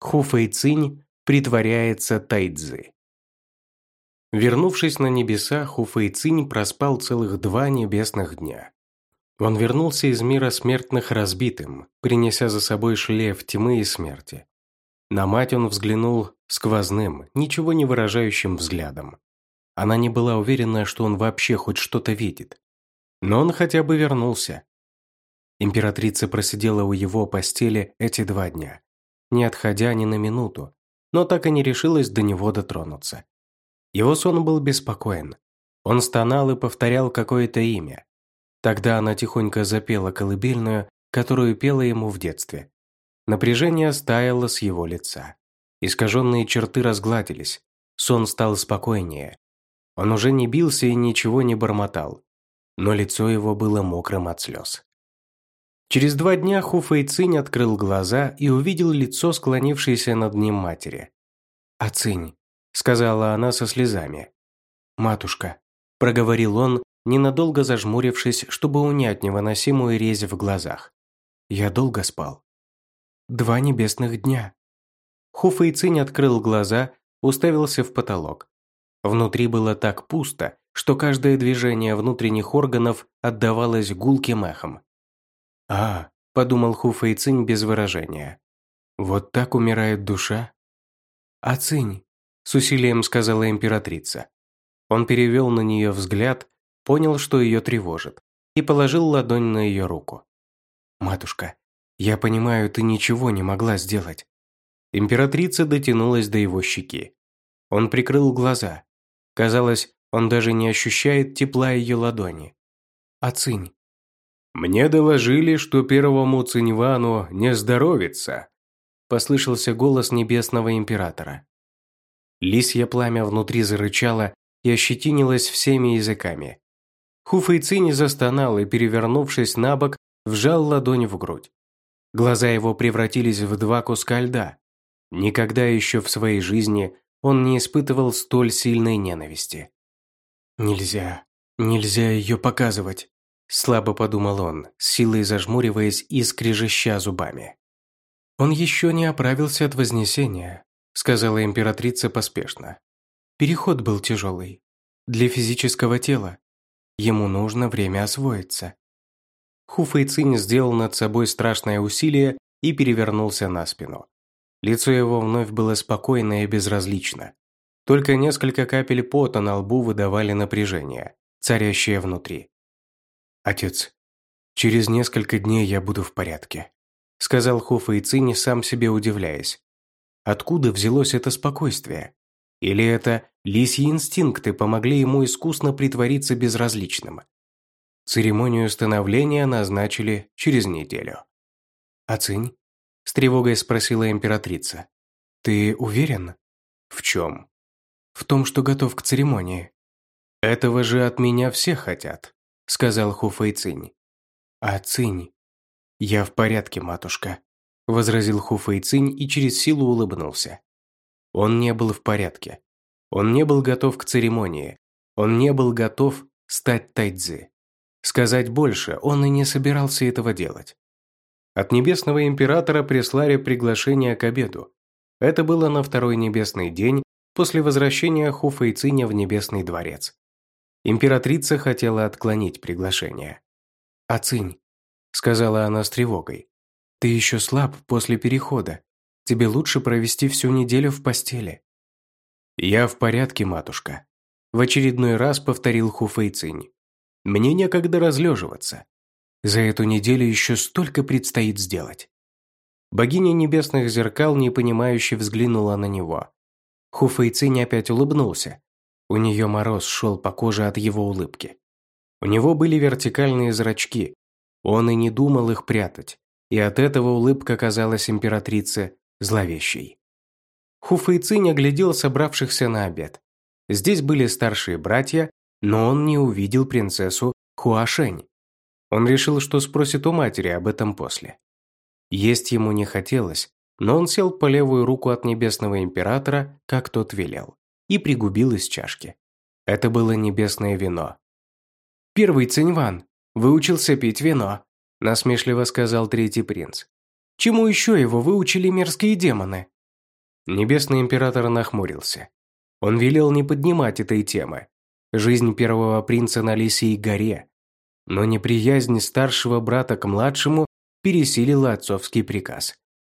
Хуфэй Цинь притворяется Тайцзы. Вернувшись на небеса, Хуфэй Цинь проспал целых два небесных дня. Он вернулся из мира смертных разбитым, принеся за собой шлейф тьмы и смерти. На мать он взглянул сквозным, ничего не выражающим взглядом. Она не была уверена, что он вообще хоть что-то видит. Но он хотя бы вернулся. Императрица просидела у его постели эти два дня, не отходя ни на минуту, но так и не решилась до него дотронуться. Его сон был беспокоен. Он стонал и повторял какое-то имя. Тогда она тихонько запела колыбельную, которую пела ему в детстве. Напряжение стаяло с его лица. Искаженные черты разгладились. Сон стал спокойнее. Он уже не бился и ничего не бормотал. Но лицо его было мокрым от слез. Через два дня Ху Фэйцинь открыл глаза и увидел лицо, склонившееся над ним матери. «Ацинь», — сказала она со слезами. «Матушка», — проговорил он, ненадолго зажмурившись, чтобы унять невыносимую резь в глазах. «Я долго спал». «Два небесных дня». Ху Фэйцинь открыл глаза, уставился в потолок. Внутри было так пусто, что каждое движение внутренних органов отдавалось гулким эхом. «А», – подумал Ху Фэйцинь без выражения. «Вот так умирает душа?» «А Цинь», – с усилием сказала императрица. Он перевел на нее взгляд, понял, что ее тревожит, и положил ладонь на ее руку. «Матушка, я понимаю, ты ничего не могла сделать». Императрица дотянулась до его щеки. Он прикрыл глаза. Казалось, он даже не ощущает тепла ее ладони. «Ацинь, «Мне доложили, что первому Циньвану не здоровится», послышался голос небесного императора. Лисье пламя внутри зарычало и ощетинилось всеми языками. Хуфэйцинь застонал и, перевернувшись на бок, вжал ладонь в грудь. Глаза его превратились в два куска льда. Никогда еще в своей жизни он не испытывал столь сильной ненависти. «Нельзя, нельзя ее показывать», Слабо подумал он, силой зажмуриваясь и скрежеща зубами. «Он еще не оправился от Вознесения», — сказала императрица поспешно. «Переход был тяжелый. Для физического тела. Ему нужно время освоиться». Ху Фэйцинь сделал над собой страшное усилие и перевернулся на спину. Лицо его вновь было спокойно и безразлично. Только несколько капель пота на лбу выдавали напряжение, царящее внутри. «Отец, через несколько дней я буду в порядке», сказал Хофа и Цини, сам себе удивляясь. Откуда взялось это спокойствие? Или это лисьи инстинкты помогли ему искусно притвориться безразличным? Церемонию становления назначили через неделю. «Ацинь?» – с тревогой спросила императрица. «Ты уверен?» «В чем?» «В том, что готов к церемонии». «Этого же от меня все хотят», сказал Хуфэй Цинь. «А Цинь?» «Я в порядке, матушка», – возразил Хуфэй Цинь и через силу улыбнулся. Он не был в порядке. Он не был готов к церемонии. Он не был готов стать тайцзи. Сказать больше, он и не собирался этого делать. От небесного императора прислали приглашение к обеду. Это было на второй небесный день после возвращения Хуфэйциня в небесный дворец. Императрица хотела отклонить приглашение. «Ацинь», — сказала она с тревогой, — «ты еще слаб после перехода. Тебе лучше провести всю неделю в постели». «Я в порядке, матушка», — в очередной раз повторил Хуфэйцинь. «Мне некогда разлеживаться. За эту неделю еще столько предстоит сделать». Богиня небесных зеркал непонимающе взглянула на него. Хуфэйцинь опять улыбнулся, у нее мороз шел по коже от его улыбки. У него были вертикальные зрачки. Он и не думал их прятать. И от этого улыбка казалась императрице зловещей. Хуфэйцинь оглядел собравшихся на обед. Здесь были старшие братья, но он не увидел принцессу Хуашень. Он решил, что спросит у матери об этом после. Есть ему не хотелось, но он сел по левую руку от небесного императора, как тот велел и пригубил из чашки. Это было небесное вино. «Первый Циньван выучился пить вино», – насмешливо сказал третий принц. «Чему еще его выучили мерзкие демоны?» Небесный император нахмурился. Он велел не поднимать этой темы. Жизнь первого принца на Лисии горе. Но неприязнь старшего брата к младшему пересилила отцовский приказ.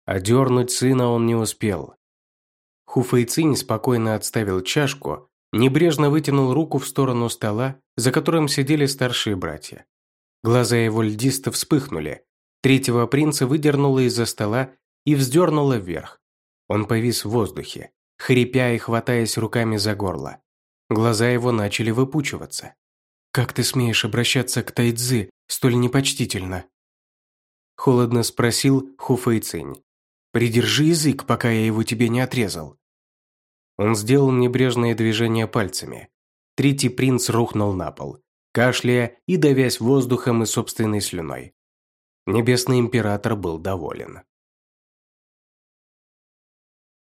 Одернуть сына он не успел. Хуфэйцинь спокойно отставил чашку, небрежно вытянул руку в сторону стола, за которым сидели старшие братья. Глаза его льдисто вспыхнули. Третьего принца выдернуло из-за стола и вздернуло вверх. Он повис в воздухе, хрипя и хватаясь руками за горло. Глаза его начали выпучиваться. «Как ты смеешь обращаться к Тайцзы столь непочтительно?» Холодно спросил Хуфэйцинь. «Придержи язык, пока я его тебе не отрезал». Он сделал небрежные движения пальцами. Третий принц рухнул на пол, кашляя и давясь воздухом и собственной слюной. Небесный император был доволен.